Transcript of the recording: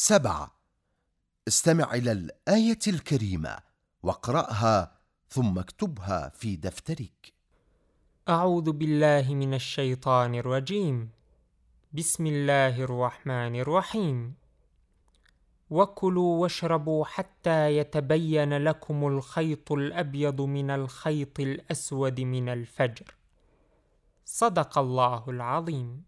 سبعة. استمع إلى الآية الكريمة واقرأها ثم اكتبها في دفترك. أعوذ بالله من الشيطان الرجيم. بسم الله الرحمن الرحيم. وكلوا واشربوا حتى يتبين لكم الخيط الأبيض من الخيط الأسود من الفجر. صدق الله العظيم.